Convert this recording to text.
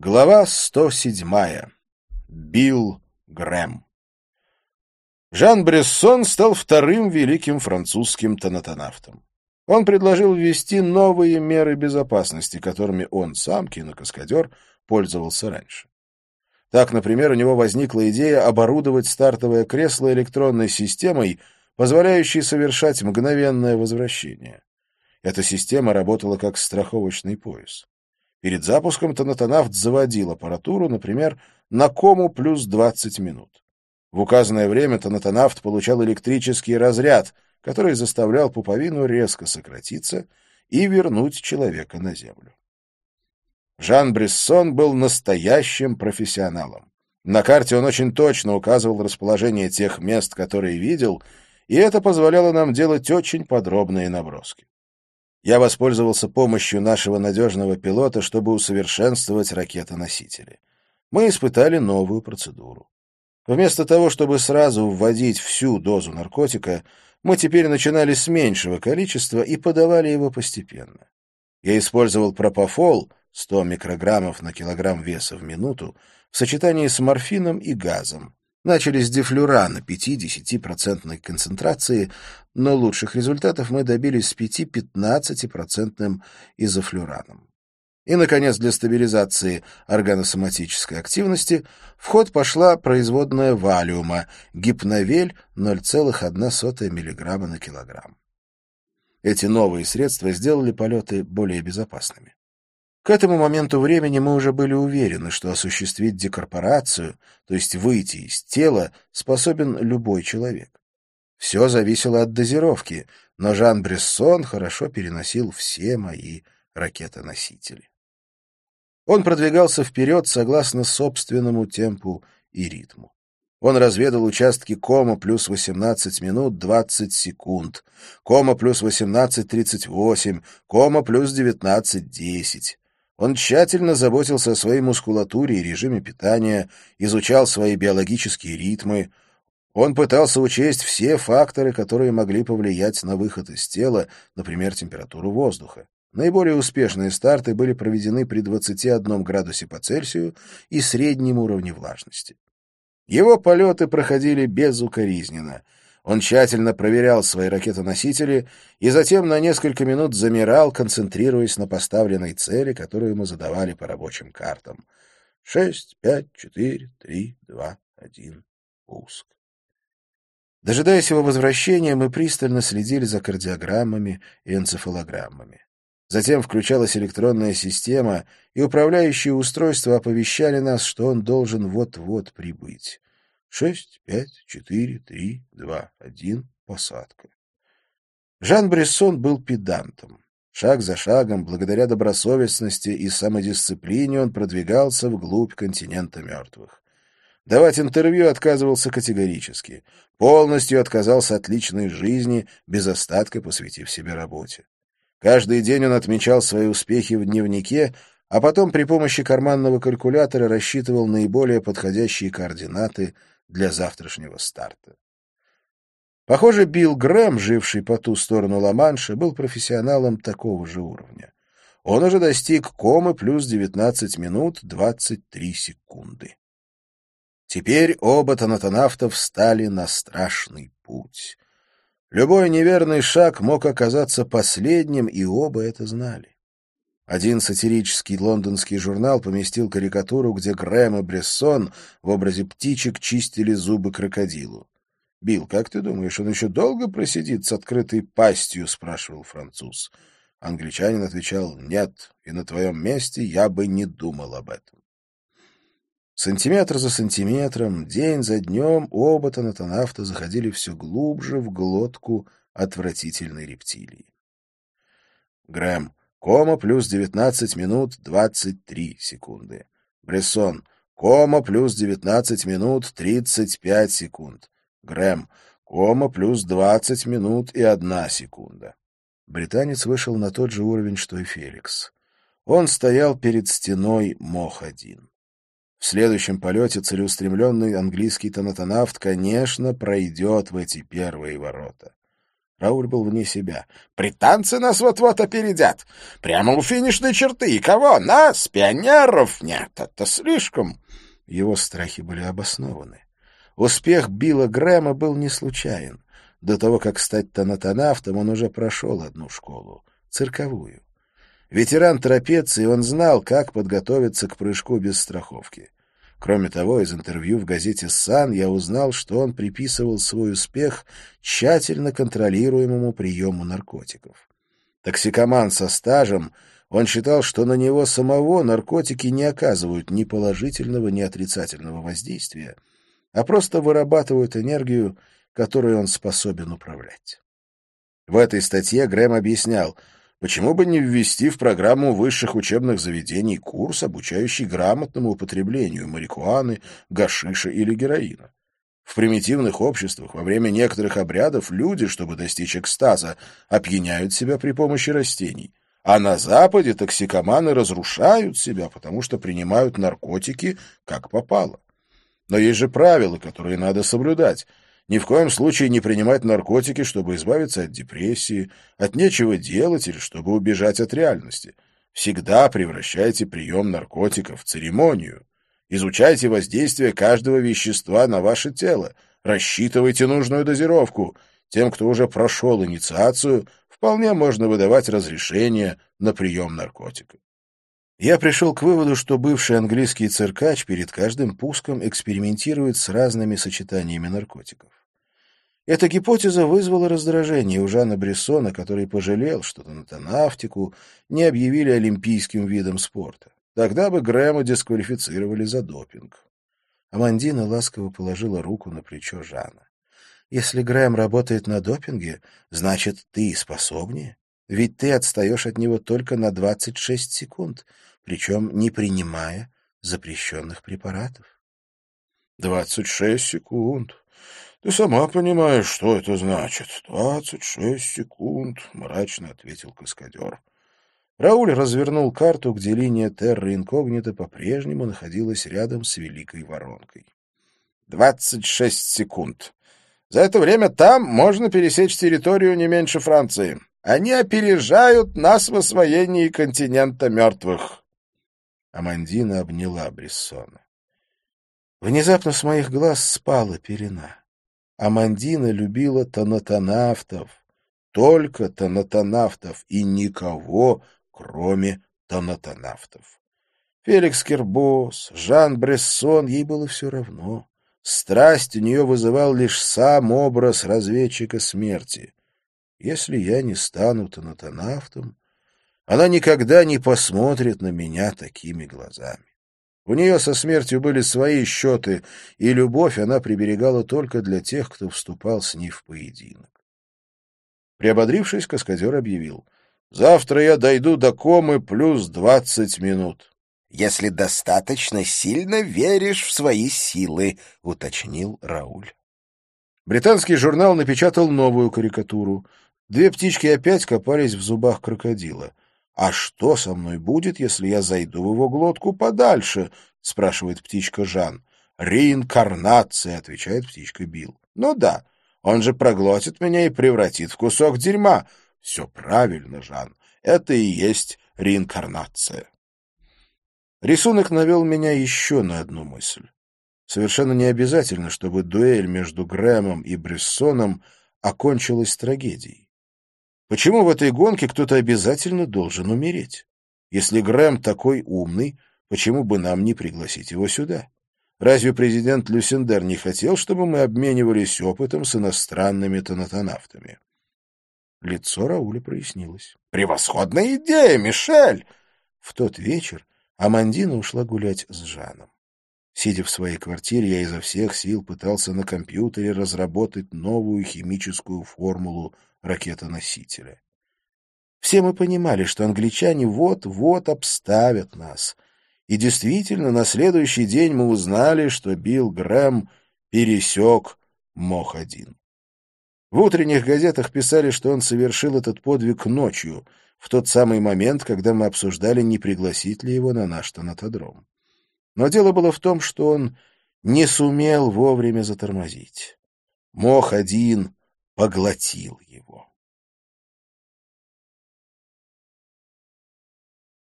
Глава 107. Билл Грэм. Жан Брессон стал вторым великим французским тонатонавтом. Он предложил ввести новые меры безопасности, которыми он сам, кинокаскадер, пользовался раньше. Так, например, у него возникла идея оборудовать стартовое кресло электронной системой, позволяющей совершать мгновенное возвращение. Эта система работала как страховочный пояс. Перед запуском тонатонавт заводил аппаратуру, например, на кому плюс 20 минут. В указанное время тонатонавт получал электрический разряд, который заставлял пуповину резко сократиться и вернуть человека на землю. Жан Брессон был настоящим профессионалом. На карте он очень точно указывал расположение тех мест, которые видел, и это позволяло нам делать очень подробные наброски. Я воспользовался помощью нашего надежного пилота, чтобы усовершенствовать ракетоносители. Мы испытали новую процедуру. Вместо того, чтобы сразу вводить всю дозу наркотика, мы теперь начинали с меньшего количества и подавали его постепенно. Я использовал пропофол, 100 микрограммов на килограмм веса в минуту, в сочетании с морфином и газом, Начали с дефлюрана 5-10% концентрации, но лучших результатов мы добились с 5-15% изофлюраном. И, наконец, для стабилизации органосоматической активности в ход пошла производная валиума, гипновель 0,1 мг на килограмм. Эти новые средства сделали полеты более безопасными. К этому моменту времени мы уже были уверены, что осуществить декорпорацию, то есть выйти из тела, способен любой человек. Все зависело от дозировки, но Жан Брессон хорошо переносил все мои ракетоносители. Он продвигался вперед согласно собственному темпу и ритму. Он разведал участки кома плюс 18 минут 20 секунд, кома плюс 18 38, кома плюс 19 10. Он тщательно заботился о своей мускулатуре и режиме питания, изучал свои биологические ритмы. Он пытался учесть все факторы, которые могли повлиять на выход из тела, например, температуру воздуха. Наиболее успешные старты были проведены при 21 градусе по Цельсию и среднем уровне влажности. Его полеты проходили безукоризненно — он тщательно проверял свои ракетоносители и затем на несколько минут замирал, концентрируясь на поставленной цели, которую ему задавали по рабочим картам. Шесть, пять, четыре, три, два, один. Пуск. Дожидаясь его возвращения, мы пристально следили за кардиограммами и энцефалограммами. Затем включалась электронная система, и управляющие устройства оповещали нас, что он должен вот-вот прибыть. Шесть, пять, четыре, три, два, один. Посадка. Жан Брессон был педантом. Шаг за шагом, благодаря добросовестности и самодисциплине, он продвигался вглубь континента мертвых. Давать интервью отказывался категорически. Полностью отказался от личной жизни, без остатка посвятив себе работе. Каждый день он отмечал свои успехи в дневнике, а потом при помощи карманного калькулятора рассчитывал наиболее подходящие координаты для завтрашнего старта. Похоже, Билл Грэм, живший по ту сторону Ла-Манша, был профессионалом такого же уровня. Он уже достиг комы плюс 19 минут 23 секунды. Теперь оба тонатонавта встали на страшный путь. Любой неверный шаг мог оказаться последним, и оба это знали. Один сатирический лондонский журнал поместил карикатуру, где Грэм и Брессон в образе птичек чистили зубы крокодилу. «Билл, как ты думаешь, он еще долго просидит с открытой пастью?» — спрашивал француз. Англичанин отвечал «Нет, и на твоем месте я бы не думал об этом». Сантиметр за сантиметром, день за днем оба тонатонавта заходили все глубже в глотку отвратительной рептилии. Грэм, Кома плюс 19 минут 23 секунды. Брессон. Кома плюс 19 минут 35 секунд. Грэм. Кома плюс 20 минут и 1 секунда. Британец вышел на тот же уровень, что и Феликс. Он стоял перед стеной Мох-1. В следующем полете целеустремленный английский тонатонавт, конечно, пройдет в эти первые ворота. Рауль был вне себя. «Британцы нас вот-вот опередят! Прямо у финишной черты! И кого? Нас, пионеров? Нет, это слишком!» Его страхи были обоснованы. Успех Билла Грэма был не случайен. До того, как стать тонатонавтом, он уже прошел одну школу — цирковую. Ветеран трапеции, он знал, как подготовиться к прыжку без страховки. Кроме того, из интервью в газете «Сан» я узнал, что он приписывал свой успех тщательно контролируемому приему наркотиков. Токсикоман со стажем, он считал, что на него самого наркотики не оказывают ни положительного, ни отрицательного воздействия, а просто вырабатывают энергию, которую он способен управлять. В этой статье Грэм объяснял — Почему бы не ввести в программу высших учебных заведений курс, обучающий грамотному употреблению марихуаны, гашиша или героина? В примитивных обществах во время некоторых обрядов люди, чтобы достичь экстаза, опьяняют себя при помощи растений. А на Западе токсикоманы разрушают себя, потому что принимают наркотики как попало. Но есть же правила, которые надо соблюдать — ни в коем случае не принимать наркотики, чтобы избавиться от депрессии, от нечего делать или чтобы убежать от реальности. Всегда превращайте прием наркотиков в церемонию. Изучайте воздействие каждого вещества на ваше тело. Рассчитывайте нужную дозировку. Тем, кто уже прошел инициацию, вполне можно выдавать разрешение на прием наркотиков. Я пришел к выводу, что бывший английский циркач перед каждым пуском экспериментирует с разными сочетаниями наркотиков. Эта гипотеза вызвала раздражение у Жана Брессона, который пожалел, что тонатонавтику не объявили олимпийским видом спорта. Тогда бы Грэма дисквалифицировали за допинг. Амандина ласково положила руку на плечо Жана. «Если Грэм работает на допинге, значит, ты способнее. Ведь ты отстаешь от него только на 26 секунд, причем не принимая запрещенных препаратов». «Двадцать шесть секунд. Ты сама понимаешь, что это значит. Двадцать шесть секунд, — мрачно ответил каскадер. Рауль развернул карту, где линия терра инкогнито по-прежнему находилась рядом с Великой Воронкой. «Двадцать шесть секунд. За это время там можно пересечь территорию не меньше Франции. Они опережают нас в освоении континента мертвых». Амандина обняла Брессона. Внезапно с моих глаз спала пелена. Амандина любила тонатонавтов, только тонатонавтов и никого, кроме тонатонавтов. Феликс Кербос, Жан Брессон, ей было все равно. Страсть у нее вызывал лишь сам образ разведчика смерти. Если я не стану тонатонавтом, она никогда не посмотрит на меня такими глазами. У нее со смертью были свои счеты, и любовь она приберегала только для тех, кто вступал с ней в поединок. Приободрившись, каскадер объявил. — Завтра я дойду до комы плюс двадцать минут. — Если достаточно сильно веришь в свои силы, — уточнил Рауль. Британский журнал напечатал новую карикатуру. Две птички опять копались в зубах крокодила — «А что со мной будет, если я зайду в его глотку подальше?» — спрашивает птичка Жан. «Реинкарнация», — отвечает птичка Билл. «Ну да, он же проглотит меня и превратит в кусок дерьма». «Все правильно, Жан, это и есть реинкарнация». Рисунок навел меня еще на одну мысль. Совершенно не обязательно, чтобы дуэль между Грэмом и Брессоном окончилась трагедией. Почему в этой гонке кто-то обязательно должен умереть? Если Грэм такой умный, почему бы нам не пригласить его сюда? Разве президент Люсендер не хотел, чтобы мы обменивались опытом с иностранными тонатонавтами? Лицо Рауля прояснилось. «Превосходная идея, Мишель!» В тот вечер Амандина ушла гулять с Жаном. Сидя в своей квартире, я изо всех сил пытался на компьютере разработать новую химическую формулу ракетоносителя. Все мы понимали, что англичане вот-вот обставят нас. И действительно, на следующий день мы узнали, что Билл Грэм пересек Мох-1. В утренних газетах писали, что он совершил этот подвиг ночью, в тот самый момент, когда мы обсуждали, не пригласить ли его на наш тонатодром. Но дело было в том, что он не сумел вовремя затормозить. Мох-1 поглотил его.